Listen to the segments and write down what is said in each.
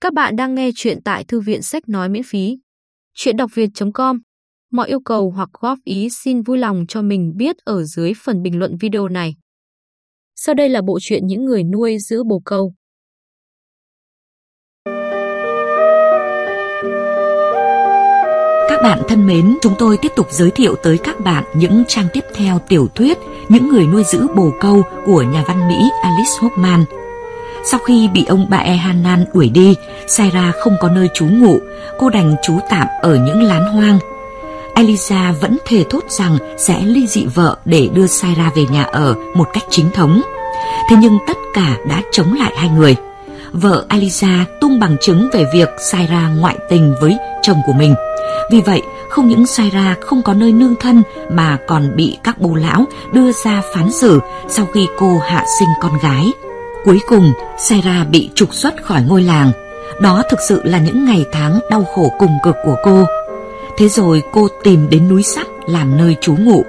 Các bạn đang nghe chuyện tại thư viện sách nói miễn phí. Chuyện đọc việt.com Mọi yêu cầu hoặc góp ý xin vui lòng cho mình biết ở dưới phần bình luận video này. Sau đây là bộ truyện những người nuôi giữ bồ câu. Các bạn thân mến, chúng tôi tiếp tục giới thiệu tới các bạn những trang tiếp theo tiểu thuyết Những người nuôi giữ bồ câu của nhà văn Mỹ Alice Hoffman – sau khi bị ông bà Ehanan Hanan đuổi đi, Saira không có nơi trú ngụ, cô đành trú tạm ở những lán hoang. Elisa vẫn thề thốt rằng sẽ ly dị vợ để đưa Saira về nhà ở một cách chính thống. Thế nhưng tất cả đã chống lại hai người. Vợ Elisa tung bằng chứng về việc Saira ngoại tình với chồng của mình. Vì vậy, không những Saira không có nơi nương thân mà còn bị các bố lão đưa ra phán xử sau khi cô hạ sinh con gái. Cuối cùng, Saira bị trục xuất khỏi ngôi làng. Đó thực sự là những ngày tháng đau khổ cùng cực của cô. Thế rồi cô tìm đến núi sắt làm nơi trú ngụ.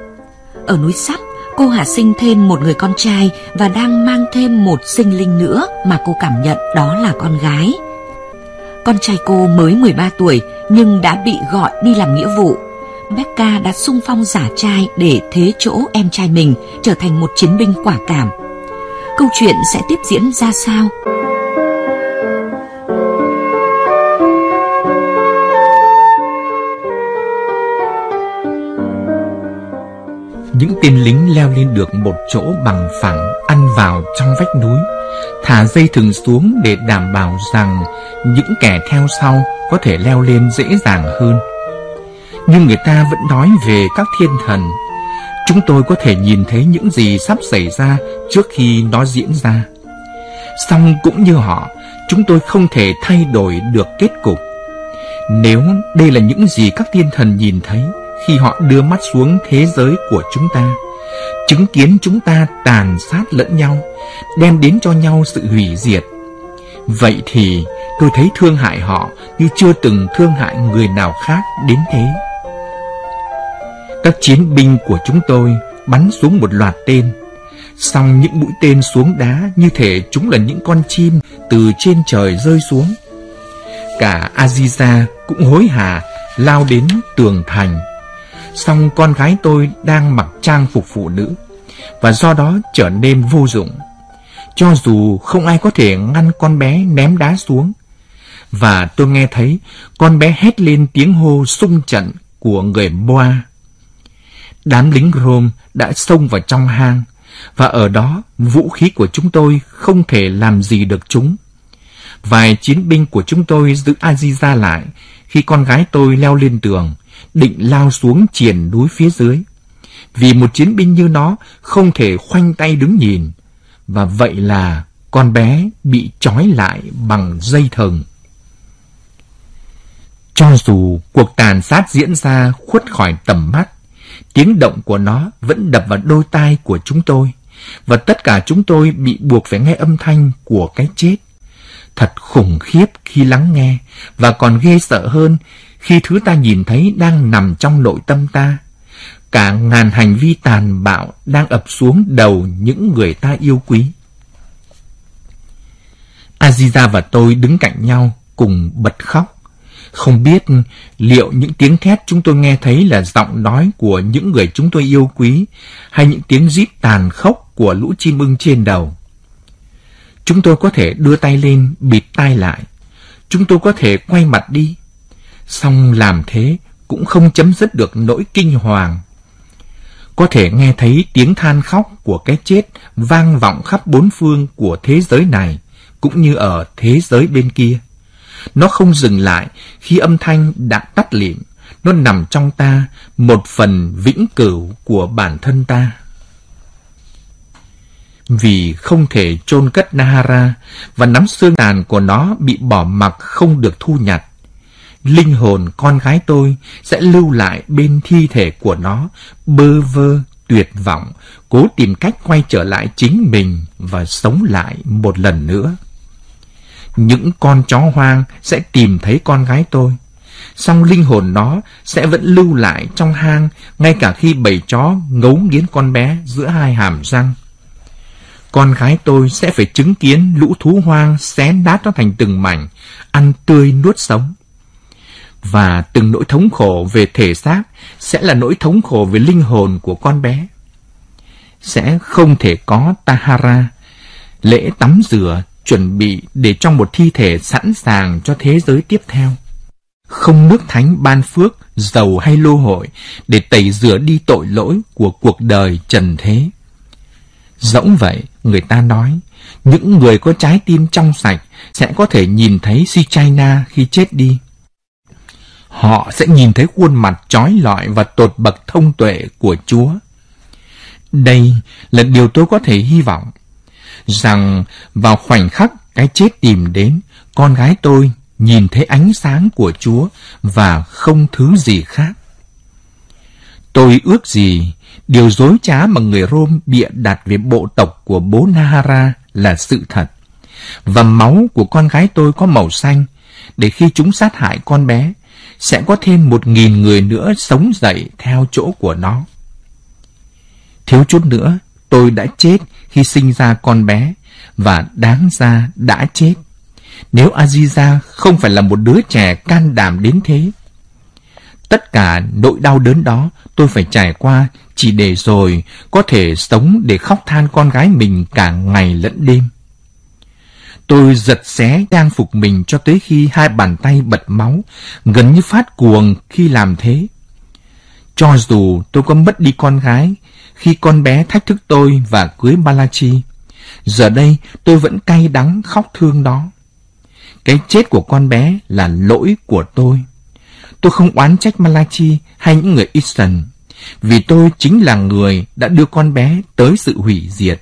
Ở núi sắt, cô hạ sinh thêm một người con trai và đang mang thêm một sinh linh nữa mà cô cảm nhận đó là con gái. Con trai cô mới 13 tuổi nhưng đã bị gọi đi làm nghĩa vụ. Becca đã sung phong giả trai để thế chỗ em trai mình trở thành một chiến binh quả cảm câu chuyện sẽ tiếp diễn ra sao? Những tên lính leo lên được một chỗ bằng phẳng ăn vào trong vách núi, thả dây thừng xuống để đảm bảo rằng những kẻ theo sau có thể leo lên dễ dàng hơn. Nhưng người ta vẫn nói về các thiên thần Chúng tôi có thể nhìn thấy những gì sắp xảy ra trước khi nó diễn ra. Song cũng như họ, chúng tôi không thể thay đổi được kết cục. Nếu đây là những gì các thiên thần nhìn thấy khi họ đưa mắt xuống thế giới của chúng ta, chứng kiến chúng ta tàn sát lẫn nhau, đem đến cho nhau sự hủy diệt. Vậy thì tôi thấy thương hại họ như chưa từng thương hại người nào khác đến thế. Các chiến binh của chúng tôi bắn xuống một loạt tên. Xong những mũi tên xuống đá như thể chúng là những con chim từ trên trời rơi xuống. Cả Aziza cũng hối hả, lao đến tường thành. Xong con gái tôi đang mặc trang phục phụ nữ và do đó trở nên vô dụng. Cho dù không ai có thể ngăn con bé ném đá xuống. Và tôi nghe thấy con bé hét lên tiếng hô sung trận của người Boa. Đám lính Rome đã xông vào trong hang, và ở đó vũ khí của chúng tôi không thể làm gì được chúng. Vài chiến binh của chúng tôi giữ Aziza lại khi con gái tôi leo lên tường, định lao xuống triển núi phía dưới. Vì một chiến binh như nó không thể khoanh tay đứng nhìn, và vậy là con bé bị trói lại bằng dây thừng. Cho dù cuộc tàn sát diễn ra khuất khỏi tầm mắt, Tiếng động của nó vẫn đập vào đôi tai của chúng tôi, và tất cả chúng tôi bị buộc phải nghe âm thanh của cái chết. Thật khủng khiếp khi lắng nghe, và còn ghê sợ hơn khi thứ ta nhìn thấy đang nằm trong nội tâm ta. Cả ngàn hành vi tàn bạo đang ập xuống đầu những người ta yêu quý. Aziza và tôi đứng cạnh nhau cùng bật khóc. Không biết liệu những tiếng thét chúng tôi nghe thấy là giọng nói của những người chúng tôi yêu quý hay những tiếng rít tàn khốc của lũ chim ưng trên đầu. Chúng tôi có thể đưa tay lên bịt tai lại. Chúng tôi có thể quay mặt đi. Xong làm thế cũng không chấm dứt được nỗi kinh hoàng. Có thể nghe thấy tiếng than khóc của cái chết vang vọng khắp bốn phương của thế giới này, cũng như ở thế giới bên kia. Nó không dừng lại khi âm thanh đã tắt lịm. Nó nằm trong ta, một phần vĩnh cửu của bản thân ta. Vì không thể chôn cất Nahara và nắm xương tàn của nó bị bỏ mặc không được thu nhặt, linh hồn con gái tôi sẽ lưu lại bên thi thể của nó, bơ vơ, tuyệt vọng, cố tìm cách quay trở lại chính mình và sống lại một lần nữa những con chó hoang sẽ tìm thấy con gái tôi. Song linh hồn nó sẽ vẫn lưu lại trong hang ngay cả khi bầy chó ngấu nghiến con bé giữa hai hàm răng. Con gái tôi sẽ phải chứng kiến lũ thú hoang xé nát nó thành từng mảnh, ăn tươi nuốt sống. Và từng nỗi thống khổ về thể xác sẽ là nỗi thống khổ về linh hồn của con bé. Sẽ không thể có Tahara, lễ tắm rửa chuẩn bị để trong một thi thể sẵn sàng cho thế giới tiếp theo. Không nước thánh ban phước, dầu hay lô hội để tẩy rửa đi tội lỗi của cuộc đời trần thế. Dẫu vậy, người ta nói, những người có trái tim trong sạch sẽ có thể nhìn thấy si China khi chết đi. Họ sẽ nhìn thấy khuôn mặt trói lọi và tột bậc thông tuệ của Chúa. Đây là điều tôi có thể hy vọng, rằng vào khoảnh khắc cái chết tìm đến, con gái tôi nhìn thấy ánh sáng của Chúa và không thứ gì khác. Tôi ước gì điều dối trá mà người Rome bịa đặt về bộ tộc của bố Nahara là sự thật. Và máu của con gái tôi có màu xanh, để khi chúng sát hại con bé, sẽ có thêm một nghìn người nữa sống dậy theo chỗ của nó. Thiếu chút nữa, tôi đã chết khi sinh ra con bé, và đáng ra đã chết. Nếu Aziza không phải là một đứa trẻ can đảm đến thế. Tất cả nỗi đau đớn đó tôi phải trải qua chỉ để rồi có thể sống để khóc than con gái mình cả ngày lẫn đêm. Tôi giật xé trang phục mình cho tới khi hai bàn tay bật máu, gần như phát cuồng khi làm thế. Cho dù tôi có mất đi con gái, khi con bé thách thức tôi và cưới Balachi, giờ đây tôi vẫn cay đắng khóc thương đó. Cái chết của con bé là lỗi của tôi. Tôi không oán trách Malachi hay những người Eastern, vì tôi chính là người đã đưa con bé tới sự hủy diệt.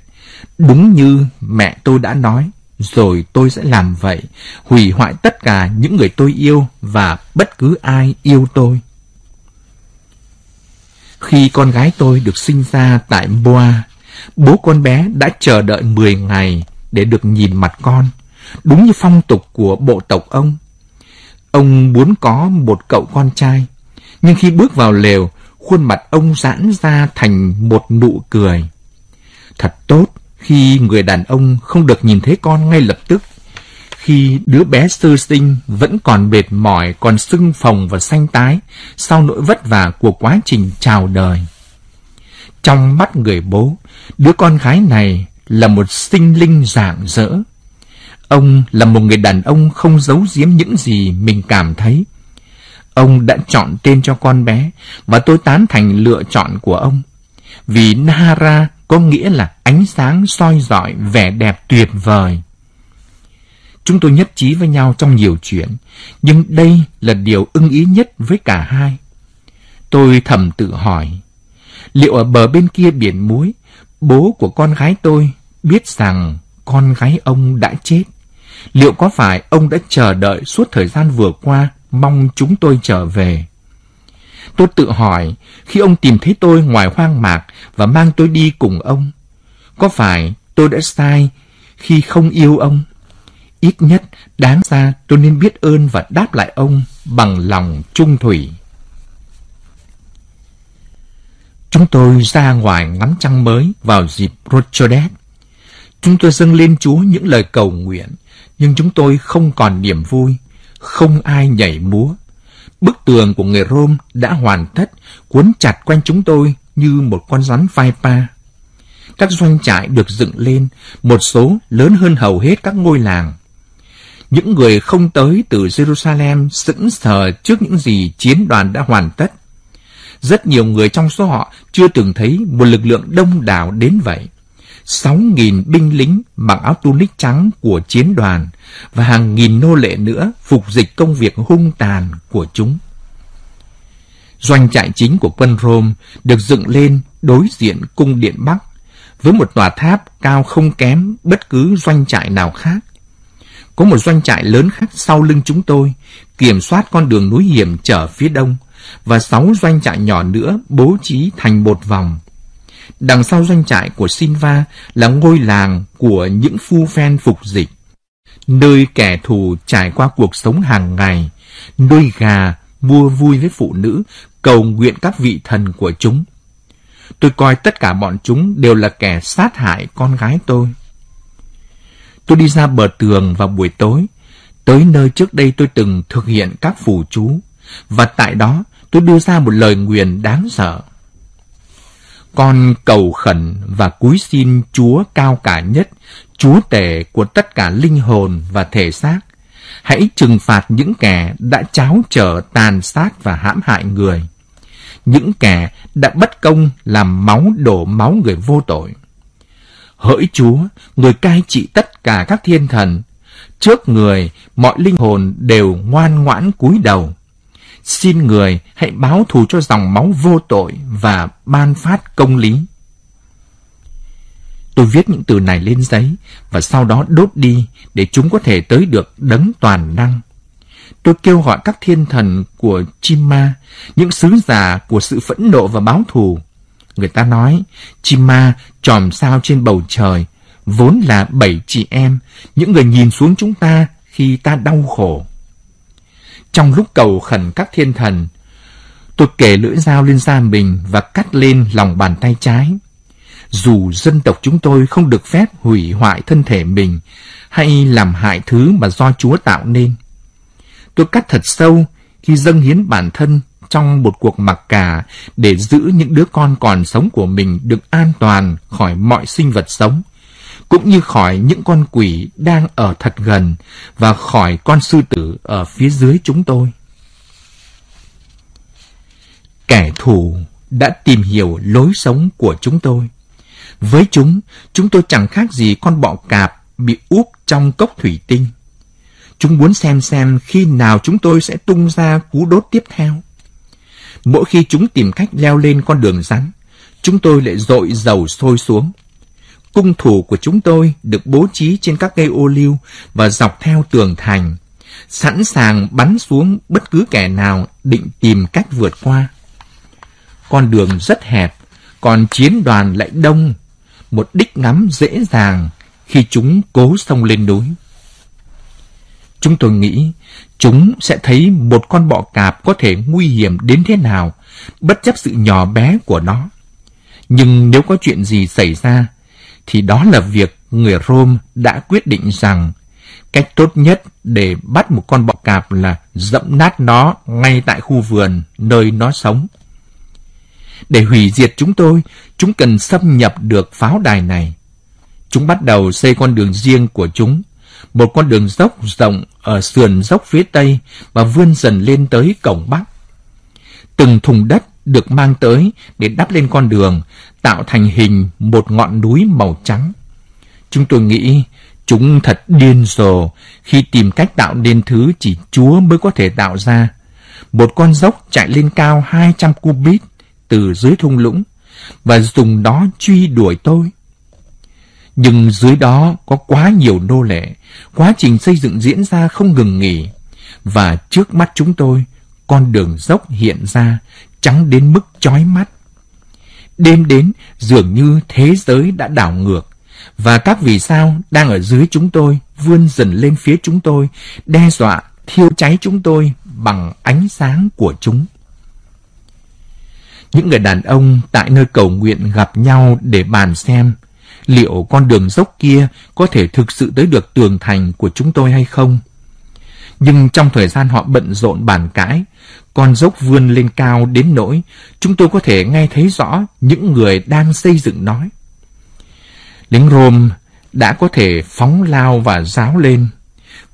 Đúng như mẹ tôi đã nói, rồi tôi sẽ làm vậy, hủy hoại tất cả những người tôi yêu và bất cứ ai yêu tôi. Khi con gái tôi được sinh ra tại Boa, bố con bé đã chờ đợi 10 ngày để được nhìn mặt con, đúng như phong tục của bộ tộc ông. Ông muốn có một cậu con trai, nhưng khi bước vào lều, khuôn mặt ông giãn ra thành một nụ cười. Thật tốt khi người đàn ông không được nhìn thấy con ngay lập tức. Khi đứa bé sơ sinh vẫn còn mệt mỏi, còn sưng phồng và xanh tái sau nỗi vất vả của quá trình chào đời. Trong mắt người bố, đứa con gái này là một sinh linh rạng rỡ. Ông là một người đàn ông không giấu giếm những gì mình cảm thấy. Ông đã chọn tên cho con bé và tôi tán thành lựa chọn của ông. Vì Nahara có nghĩa là ánh sáng soi rọi vẻ đẹp tuyệt vời. Chúng tôi nhất trí với nhau trong nhiều chuyện, nhưng đây là điều ưng ý nhất với cả hai. Tôi thầm tự hỏi, liệu ở bờ bên kia biển muối, bố của con gái tôi biết rằng con gái ông đã chết? Liệu có phải ông đã chờ đợi suốt thời gian vừa qua mong chúng tôi trở về? Tôi tự hỏi, khi ông tìm thấy tôi ngoài hoang mạc và mang tôi đi cùng ông, có phải tôi đã sai khi không yêu ông? Ít nhất, đáng ra tôi nên biết ơn và đáp lại ông bằng lòng trung thủy. Chúng tôi ra ngoài ngắm trăng mới vào dịp Rochodet. Chúng tôi dâng lên Chúa những lời cầu nguyện, nhưng chúng tôi không còn niềm vui, không ai nhảy múa. Bức tường của người Rome đã hoàn tất, cuốn chặt quanh chúng tôi như một con rắn vai pa. Các doanh trại được dựng lên, một số lớn hơn hầu hết các ngôi làng. Những người không tới từ Jerusalem sững sờ trước những gì chiến đoàn đã hoàn tất. Rất nhiều người trong số họ chưa từng thấy một lực lượng đông đảo đến vậy. 6.000 binh lính mặc áo tunic trắng của chiến đoàn và hàng nghìn nô lệ nữa phục dịch công việc hung tàn của chúng. Doanh trại chính của quân Rome được dựng lên đối diện cung điện Bắc với một tòa tháp cao không kém bất cứ doanh trại nào khác. Có một doanh trại lớn khác sau lưng chúng tôi, kiểm soát con đường núi hiểm trở phía đông, và sáu doanh trại nhỏ nữa bố trí thành một vòng. Đằng sau doanh trại của Sinva là ngôi làng của những phu phen phục dịch, nơi kẻ thù trải qua cuộc sống hàng ngày, nuôi gà, mua vui với phụ nữ, cầu nguyện các vị thần của chúng. Tôi coi tất cả bọn chúng đều là kẻ sát hại con gái tôi. Tôi đi ra bờ tường vào buổi tối. tới nơi trước đây tôi từng thực hiện các phù chú, và tại đó tôi đưa ra một lời nguyền đáng sợ. Con cầu khẩn và cúi xin Chúa cao cả nhất, Chúa tể của tất cả linh hồn và thể xác, hãy trừng phạt những kẻ đã cháo trở tàn sát và hãm hại người. Những kẻ đã bất công làm máu đổ máu người vô tội. Hỡi Chúa, người cai trị tất cả các thiên thần, trước người mọi linh hồn đều ngoan ngoãn cúi đầu. Xin người hãy báo thù cho dòng máu vô tội và ban phát công lý. Tôi viết những từ này lên giấy và sau đó đốt đi để chúng có thể tới được đấng toàn năng. Tôi kêu gọi các thiên thần của Chima, những sứ giả của sự phẫn nộ và báo thù. Người ta nói, Chima tròm sao trên bầu trời, vốn là bảy chị em, những người nhìn xuống chúng ta khi ta đau khổ. Trong lúc cầu khẩn các thiên thần, tôi kể lưỡi dao lên da mình và cắt lên lòng bàn tay trái dù dân tộc chúng tôi không được phép hủy hoại thân thể mình hay làm hại thứ mà do Chúa tạo nên. Tôi cắt thật sâu khi dâng hiến bản thân trong một cuộc mặc cả để giữ những đứa con còn sống của mình được an toàn khỏi mọi sinh vật sống, cũng như khỏi những con quỷ đang ở thật gần và khỏi con sư tử ở phía dưới chúng tôi. Kẻ thù đã tìm hiểu lối sống của chúng tôi. Với chúng, chúng tôi chẳng khác gì con bọ cạp bị úp trong cốc thủy tinh. Chúng muốn xem xem khi nào chúng tôi sẽ tung ra cú đốt tiếp theo. Mỗi khi chúng tìm cách leo lên con đường rắn, chúng tôi lại dội dầu sôi xuống. Cung thủ của chúng tôi được bố trí trên các cây ô liu và dọc theo tường thành, sẵn sàng bắn xuống bất cứ kẻ nào định tìm cách vượt qua. Con đường rất hẹp, còn chiến đoàn lại đông một đích ngắm dễ dàng khi chúng cố xông lên núi. Chúng tôi nghĩ chúng sẽ thấy một con bọ cạp có thể nguy hiểm đến thế nào, bất chấp sự nhỏ bé của nó. Nhưng nếu có chuyện gì xảy ra, thì đó là việc người Rome đã quyết định rằng cách tốt nhất để bắt một con bọ cạp là dẫm nát nó ngay tại khu vườn nơi nó sống. Để hủy diệt chúng tôi, chúng cần xâm nhập được pháo đài này. Chúng bắt đầu xây con đường riêng của chúng, một con đường dốc rộng ở sườn dốc phía tây và vươn dần lên tới cổng bắc. Từng thùng đất được mang tới để đắp lên con đường, tạo thành hình một ngọn núi màu trắng. Chúng tôi nghĩ chúng thật điên rồ khi tìm cách tạo nên thứ chỉ Chúa mới có thể tạo ra. Một con dốc chạy lên cao 200 cubit, từ dưới thung lũng và dùng đó truy đuổi tôi. Nhưng dưới đó có quá nhiều nô lệ, quá trình xây dựng diễn ra không ngừng nghỉ, và trước mắt chúng tôi, con đường dốc hiện ra, trắng đến mức chói mắt. Đêm đến, dường như thế giới đã đảo ngược, và các vì sao đang ở dưới chúng tôi vươn dần lên phía chúng tôi, đe dọa, thiêu cháy chúng tôi bằng ánh sáng của chúng. Những người đàn ông tại nơi cầu nguyện gặp nhau để bàn xem liệu con đường dốc kia có thể thực sự tới được tường thành của chúng tôi hay không. Nhưng trong thời gian họ bận rộn bàn cãi, con dốc vươn lên cao đến nỗi chúng tôi có thể nghe thấy rõ những người đang xây dựng nói. Lính Rome đã có thể phóng lao và giáo lên,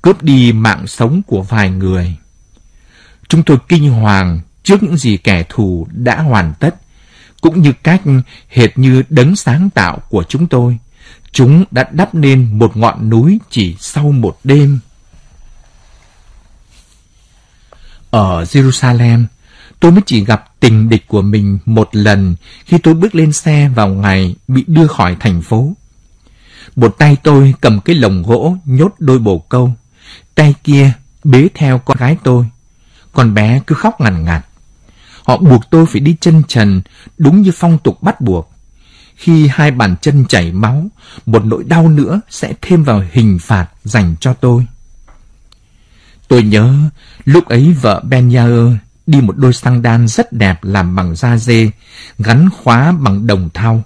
cướp đi mạng sống của vài người. Chúng tôi kinh hoàng trước những gì kẻ thù đã hoàn tất, cũng như cách hệt như đấng sáng tạo của chúng tôi. Chúng đã đắp nên một ngọn núi chỉ sau một đêm. Ở Jerusalem, tôi mới chỉ gặp tình địch của mình một lần khi tôi bước lên xe vào ngày bị đưa khỏi thành phố. Một tay tôi cầm cái lồng gỗ nhốt đôi bồ câu, tay kia bế theo con gái tôi. Con bé cứ khóc ngằn ngặt. Họ buộc tôi phải đi chân trần, đúng như phong tục bắt buộc. Khi hai bàn chân chảy máu, một nỗi đau nữa sẽ thêm vào hình phạt dành cho tôi. Tôi nhớ lúc ấy vợ Ben Yair đi một đôi xăng đan rất đẹp làm bằng da dê, gắn khóa bằng đồng thau.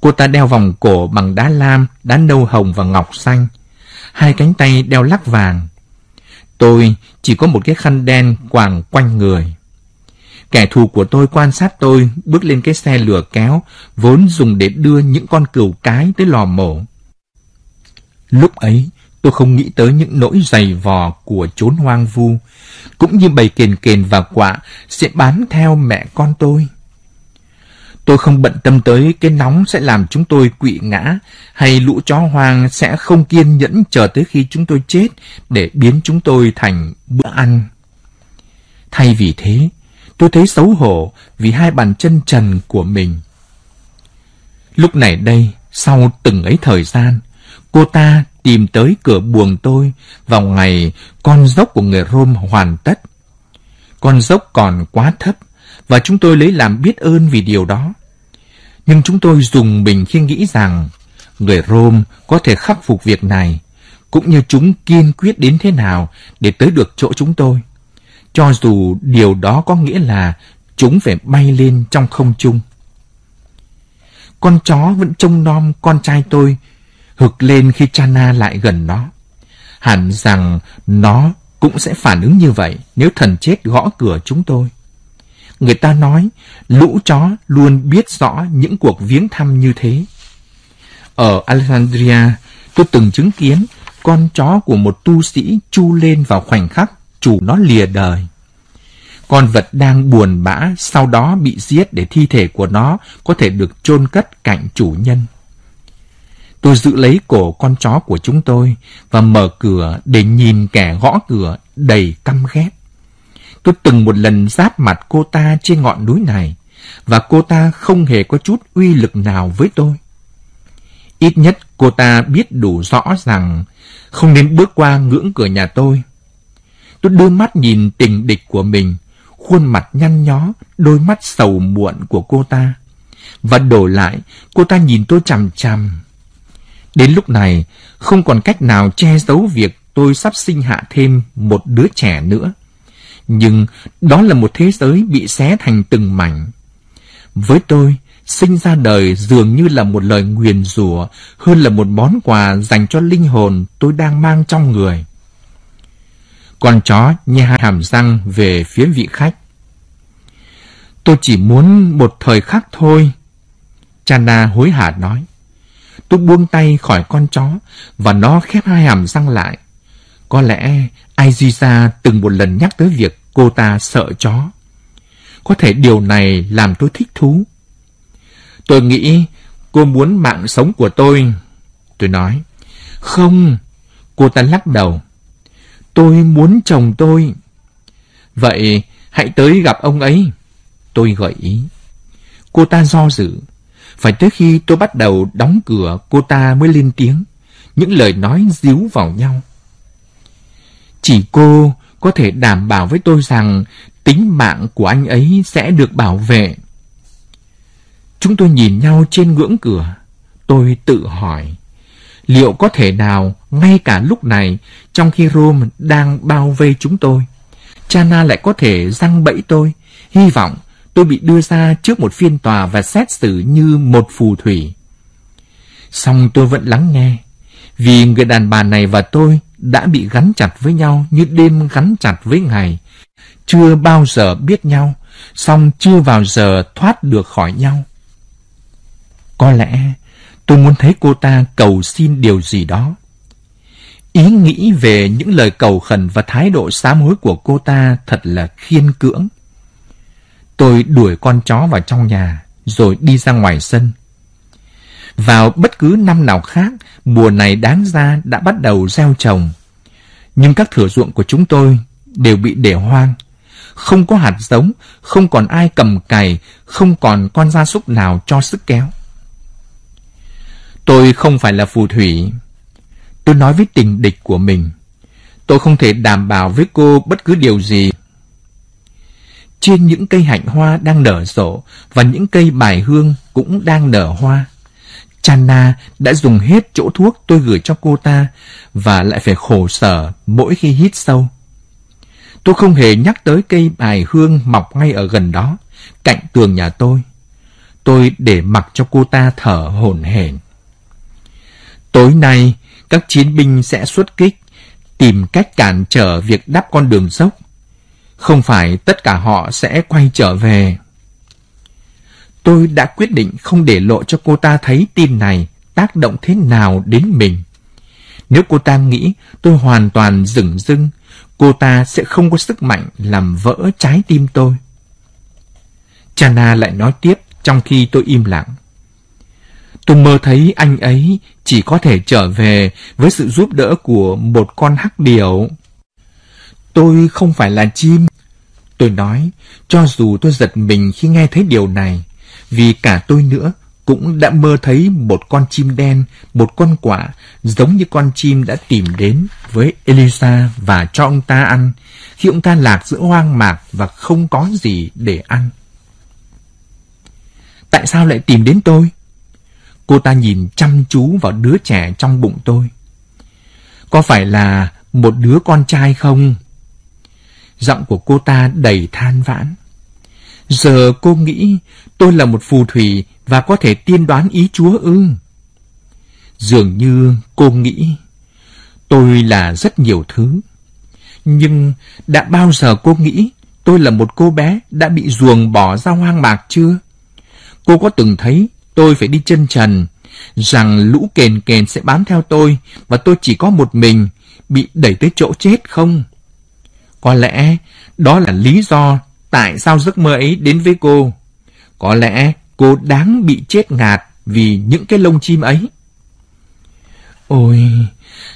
Cô ta đeo vòng cổ bằng đá lam, đá nâu hồng và ngọc xanh. Hai cánh tay đeo lắc vàng. Tôi chỉ có một cái khăn đen quàng quanh người. Kẻ thù của tôi quan sát tôi bước lên cái xe lửa kéo vốn dùng để đưa những con cừu cái tới lò mổ. Lúc ấy, tôi không nghĩ tới những nỗi dày vò của chốn hoang vu, cũng như bầy kền kền và quạ sẽ bám theo mẹ con tôi. Tôi không bận tâm tới cái nóng sẽ làm chúng tôi quỵ ngã, hay lũ chó hoang sẽ không kiên nhẫn chờ tới khi chúng tôi chết để biến chúng tôi thành bữa ăn. Thay vì thế, tôi thấy xấu hổ vì hai bàn chân trần của mình. Lúc này đây, sau từng ấy thời gian, cô ta tìm tới cửa buồng tôi vào ngày con dốc của người Rome hoàn tất. Con dốc còn quá thấp và chúng tôi lấy làm biết ơn vì điều đó. Nhưng chúng tôi dùng mình khi nghĩ rằng người Rome có thể khắc phục việc này, cũng như chúng kiên quyết đến thế nào để tới được chỗ chúng tôi. Cho dù điều đó có nghĩa là chúng phải bay lên trong không trung. Con chó vẫn trông nom con trai tôi, hực lên khi Chana lại gần nó. Hẳn rằng nó cũng sẽ phản ứng như vậy nếu thần chết gõ cửa chúng tôi. Người ta nói lũ chó luôn biết rõ những cuộc viếng thăm như thế. Ở Alexandria, tôi từng chứng kiến con chó của một tu sĩ chu lên vào khoảnh khắc chủ nó lìa đời. Con vật đang buồn bã sau đó bị giết để thi thể của nó có thể được chôn cất cạnh chủ nhân. Tôi giữ lấy cổ con chó của chúng tôi và mở cửa để nhìn kẻ gõ cửa đầy căm ghét. Tôi từng một lần giáp mặt cô ta trên ngọn núi này, và cô ta không hề có chút uy lực nào với tôi. Ít nhất cô ta biết đủ rõ rằng không nên bước qua ngưỡng cửa nhà tôi. Tôi đưa mắt nhìn tình địch của mình, khuôn mặt nhăn nhó, đôi mắt sầu muộn của cô ta. Và đổi lại, cô ta nhìn tôi chằm chằm. Đến lúc này, không còn cách nào che giấu việc tôi sắp sinh hạ thêm một đứa trẻ nữa. Nhưng đó là một thế giới bị xé thành từng mảnh. Với tôi, sinh ra đời dường như là một lời nguyền rủa hơn là một món quà dành cho linh hồn tôi đang mang trong người. Con chó nha hàm răng về phía vị khách. Tôi chỉ muốn một thời khắc thôi. Chana hối hả nói. Tôi buông tay khỏi con chó và nó khép hai hàm răng lại. Có lẽ Aiziza từng một lần nhắc tới việc cô ta sợ chó. Có thể điều này làm tôi thích thú. Tôi nghĩ cô muốn mạng sống của tôi. Tôi nói, không, cô ta lắc đầu. Tôi muốn chồng tôi. Vậy hãy tới gặp ông ấy. Tôi gợi ý. Cô ta do dự. Phải tới khi tôi bắt đầu đóng cửa, cô ta mới lên tiếng. Những lời nói díu vào nhau. Chỉ cô có thể đảm bảo với tôi rằng tính mạng của anh ấy sẽ được bảo vệ. Chúng tôi nhìn nhau trên ngưỡng cửa. Tôi tự hỏi, liệu có thể nào ngay cả lúc này, trong khi Rome đang bao vây chúng tôi, Chana lại có thể răng bẫy tôi, hy vọng tôi bị đưa ra trước một phiên tòa và xét xử như một phù thủy. Xong tôi vẫn lắng nghe, vì người đàn bà này và tôi đã bị gắn chặt với nhau như đêm gắn chặt với ngày. Chưa bao giờ biết nhau, xong chưa vào giờ thoát được khỏi nhau. Có lẽ tôi muốn thấy cô ta cầu xin điều gì đó. Ý nghĩ về những lời cầu khẩn và thái độ sám hối của cô ta thật là khiên cưỡng. Tôi đuổi con chó vào trong nhà, rồi đi ra ngoài sân. Vào bất cứ năm nào khác, mùa này đáng ra đã bắt đầu gieo trồng. Nhưng các thửa ruộng của chúng tôi đều bị để hoang. Không có hạt giống, không còn ai cầm cày, không còn con gia súc nào cho sức kéo. Tôi không phải là phù thủy. Tôi nói với tình địch của mình. Tôi không thể đảm bảo với cô bất cứ điều gì. Trên những cây hạnh hoa đang nở rộ và những cây bài hương cũng đang nở hoa. Channa đã dùng hết chỗ thuốc tôi gửi cho cô ta và lại phải khổ sở mỗi khi hít sâu. Tôi không hề nhắc tới cây bài hương mọc ngay ở gần đó, cạnh tường nhà tôi. Tôi để mặc cho cô ta thở hổn hển. Tối nay, các chiến binh sẽ xuất kích. tìm cách cản trở việc đắp con đường dốc. Không phải tất cả họ sẽ quay trở về. Tôi đã quyết định không để lộ cho cô ta thấy tin này tác động thế nào đến mình. Nếu cô ta nghĩ tôi hoàn toàn dửng dưng, cô ta sẽ không có sức mạnh làm vỡ trái tim tôi. Chana lại nói tiếp trong khi tôi im lặng. Tôi mơ thấy anh ấy chỉ có thể trở về với sự giúp đỡ của một con hắc điểu. Tôi không phải là chim. Tôi nói, cho dù tôi giật mình khi nghe thấy điều này, vì cả tôi nữa cũng đã mơ thấy một con chim đen, một con quả, giống như con chim đã tìm đến với Elisa và cho ông ta ăn, khi ông ta lạc giữa hoang mạc và không có gì để ăn. Tại sao lại tìm đến tôi? Cô ta nhìn chăm chú vào đứa trẻ trong bụng tôi. Có phải là một đứa con trai không? Giọng của cô ta đầy than vãn. Giờ cô nghĩ tôi là một phù thủy và có thể tiên đoán ý Chúa ư? Dường như cô nghĩ tôi là rất nhiều thứ. Nhưng đã bao giờ cô nghĩ tôi là một cô bé đã bị ruồng bỏ ra hoang mạc chưa? Cô có từng thấy tôi phải đi chân trần, rằng lũ kền kền sẽ bám theo tôi và tôi chỉ có một mình, bị đẩy tới chỗ chết không? Có lẽ đó là lý do tại sao giấc mơ ấy đến với cô. Có lẽ cô đáng bị chết ngạt vì những cái lông chim ấy. Ôi,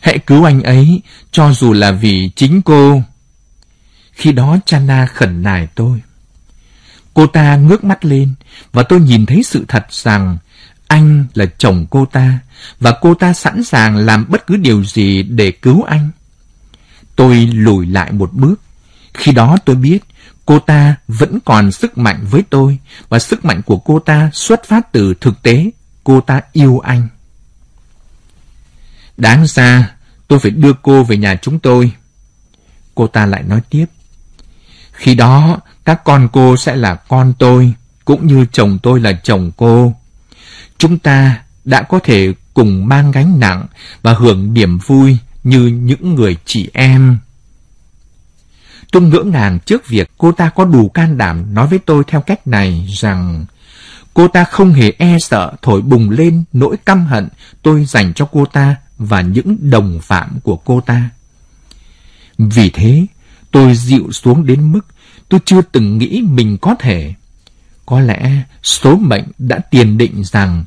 hãy cứu anh ấy, cho dù là vì chính cô. Khi đó Chana khẩn nài tôi. Cô ta ngước mắt lên và tôi nhìn thấy sự thật rằng anh là chồng cô ta và cô ta sẵn sàng làm bất cứ điều gì để cứu anh. Tôi lùi lại một bước. Khi đó tôi biết cô ta vẫn còn sức mạnh với tôi và sức mạnh của cô ta xuất phát từ thực tế cô ta yêu anh. Đáng ra tôi phải đưa cô về nhà chúng tôi. Cô ta lại nói tiếp. Khi đó các con cô sẽ là con tôi, cũng như chồng tôi là chồng cô. Chúng ta đã có thể cùng mang gánh nặng và hưởng niềm vui như những người chị em. Tôi ngỡ ngàng trước việc cô ta có đủ can đảm nói với tôi theo cách này rằng cô ta không hề e sợ thổi bùng lên nỗi căm hận tôi dành cho cô ta và những đồng phạm của cô ta. Vì thế, tôi dịu xuống đến mức tôi chưa từng nghĩ mình có thể. Có lẽ số mệnh đã tiền định rằng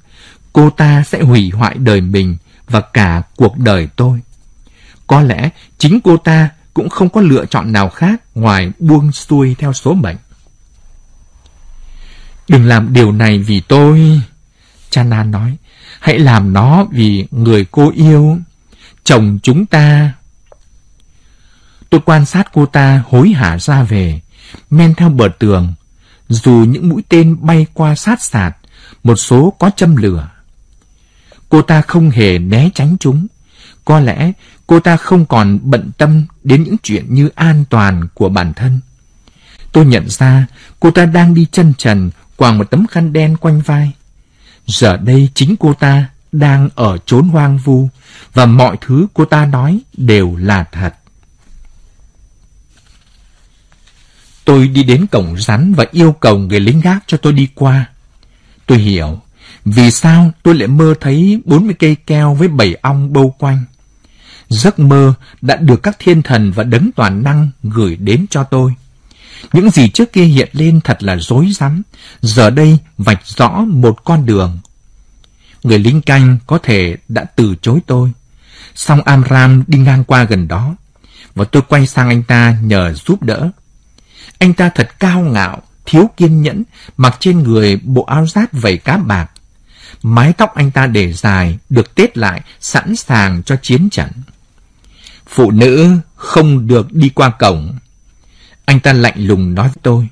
cô ta sẽ hủy hoại đời mình và cả cuộc đời tôi. Có lẽ chính cô ta cũng không có lựa chọn nào khác ngoài buông xuôi theo số mệnh. Đừng làm điều này vì tôi, Chana nói. Hãy làm nó vì người cô yêu, chồng chúng ta. Tôi quan sát cô ta hối hả ra về, men theo bờ tường, dù những mũi tên bay qua sát sạt, một số có châm lửa. Cô ta không hề né tránh chúng. Có lẽ cô ta không còn bận tâm đến những chuyện như an toàn của bản thân. Tôi nhận ra cô ta đang đi chân trần quàng một tấm khăn đen quanh vai. Giờ đây chính cô ta đang ở chốn hoang vu và mọi thứ cô ta nói đều là thật. Tôi đi đến cổng rắn và yêu cầu người lính gác cho tôi đi qua. Tôi hiểu vì sao tôi lại mơ thấy 40 cây keo với bảy ong bâu quanh. Giấc mơ đã được các thiên thần và đấng toàn năng gửi đến cho tôi. Những gì trước kia hiện lên thật là rối rắm, giờ đây vạch rõ một con đường. Người lính canh có thể đã từ chối tôi, song Amram đi ngang qua gần đó, và tôi quay sang anh ta nhờ giúp đỡ. Anh ta thật cao ngạo, thiếu kiên nhẫn, mặc trên người bộ áo giáp vảy cá bạc. Mái tóc anh ta để dài, được tết lại, sẵn sàng cho chiến trận. Phụ nữ không được đi qua cổng. Anh ta lạnh lùng nói với tôi.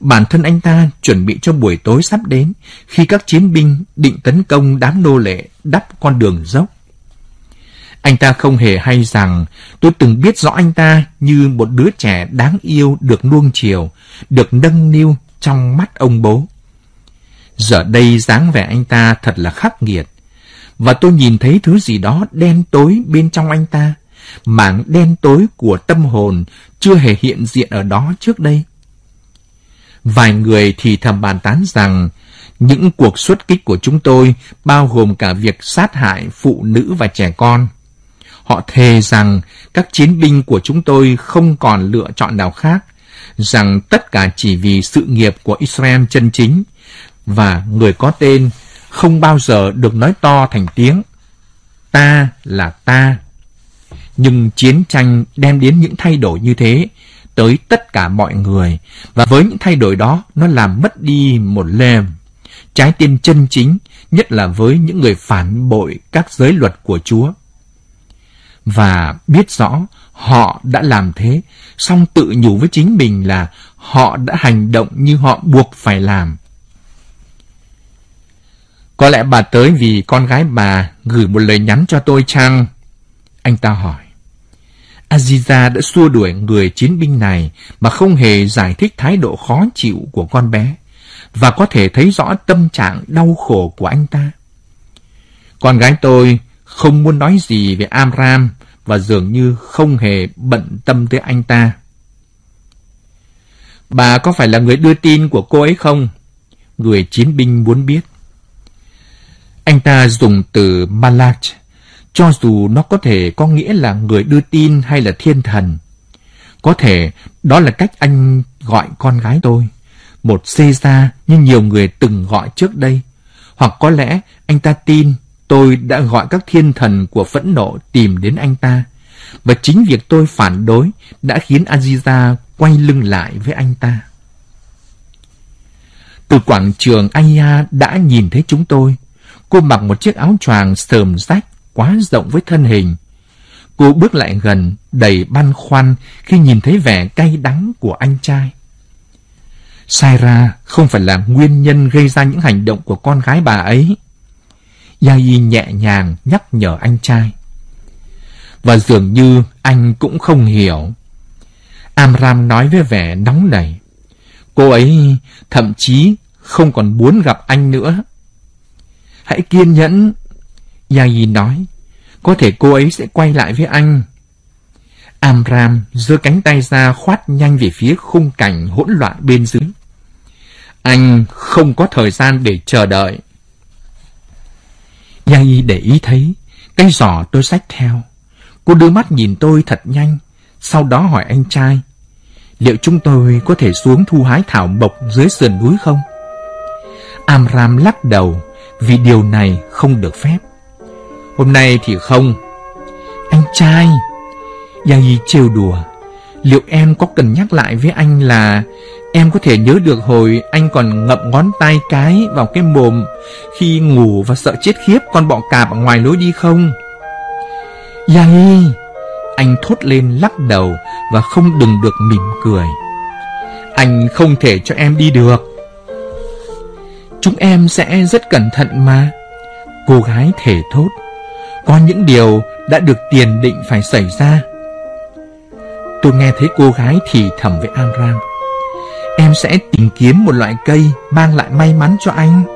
Bản thân anh ta chuẩn bị cho buổi tối sắp đến khi các chiến binh định tấn công đám nô lệ đắp con đường dốc. Anh ta không hề hay rằng tôi từng biết rõ anh ta như một đứa trẻ đáng yêu được nuông chiều, được nâng niu trong mắt ông bố. Giờ đây dáng vẻ anh ta thật là khắc nghiệt, và tôi nhìn thấy thứ gì đó đen tối bên trong anh ta, mảng đen tối của tâm hồn chưa hề hiện diện ở đó trước đây. Vài người thì thầm bàn tán rằng những cuộc xuất kích của chúng tôi bao gồm cả việc sát hại phụ nữ và trẻ con. Họ thề rằng các chiến binh của chúng tôi không còn lựa chọn nào khác, rằng tất cả chỉ vì sự nghiệp của Israel chân chính, và người có tên không bao giờ được nói to thành tiếng. Ta là ta. Nhưng chiến tranh đem đến những thay đổi như thế tới tất cả mọi người, và với những thay đổi đó, nó làm mất đi một lem trái tim chân chính, nhất là với những người phản bội các giới luật của Chúa. Và biết rõ họ đã làm thế, song tự nhủ với chính mình là họ đã hành động như họ buộc phải làm. Có lẽ bà tới vì con gái bà gửi một lời nhắn cho tôi chăng? Anh ta hỏi. Aziza đã xua đuổi người chiến binh này mà không hề giải thích thái độ khó chịu của con bé và có thể thấy rõ tâm trạng đau khổ của anh ta. Con gái tôi không muốn nói gì về Amram và dường như không hề bận tâm tới anh ta. Bà có phải là người đưa tin của cô ấy không? Người chiến binh muốn biết. Anh ta dùng từ Malach, cho dù nó có thể có nghĩa là người đưa tin hay là thiên thần. Có thể đó là cách anh gọi con gái tôi, một Caesar như nhiều người từng gọi trước đây. Hoặc có lẽ anh ta tin tôi đã gọi các thiên thần của phẫn nộ tìm đến anh ta. Và chính việc tôi phản đối đã khiến Aziza quay lưng lại với anh ta. Từ quảng trường Aya đã nhìn thấy chúng tôi. Cô mặc một chiếc áo choàng sờm rách quá rộng với thân hình. Cô bước lại gần, đầy băn khoăn khi nhìn thấy vẻ cay đắng của anh trai. Sai ra không phải là nguyên nhân gây ra những hành động của con gái bà ấy. Yai nhẹ nhàng nhắc nhở anh trai. Và dường như anh cũng không hiểu. Amram nói với vẻ nóng nảy. Cô ấy thậm chí không còn muốn gặp anh nữa. Hãy kiên nhẫn. Yai nói. Có thể cô ấy sẽ quay lại với anh. Amram giơ cánh tay ra khoát nhanh về phía khung cảnh hỗn loạn bên dưới. Anh không có thời gian để chờ đợi. Yai để ý thấy, cây giỏ tôi xách theo. Cô đưa mắt nhìn tôi thật nhanh, sau đó hỏi anh trai, liệu chúng tôi có thể xuống thu hái thảo mộc dưới sườn núi không? Amram lắc đầu, vì điều này không được phép. Hôm nay thì không. Anh trai, Yai trêu đùa, liệu em có cần nhắc lại với anh là Em có thể nhớ được hồi anh còn ngậm ngón tay cái vào cái mồm khi ngủ và sợ chết khiếp con bọ cạp ở ngoài lối đi không? Yai! Anh thốt lên lắc đầu và không đừng được mỉm cười. Anh không thể cho em đi được. Chúng em sẽ rất cẩn thận mà. Cô gái thể thốt. Có những điều đã được tiền định phải xảy ra. Tôi nghe thấy cô gái thì thầm với Amram. Em sẽ tìm kiếm một loại cây mang lại may mắn cho anh.